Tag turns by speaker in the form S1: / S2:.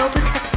S1: novo está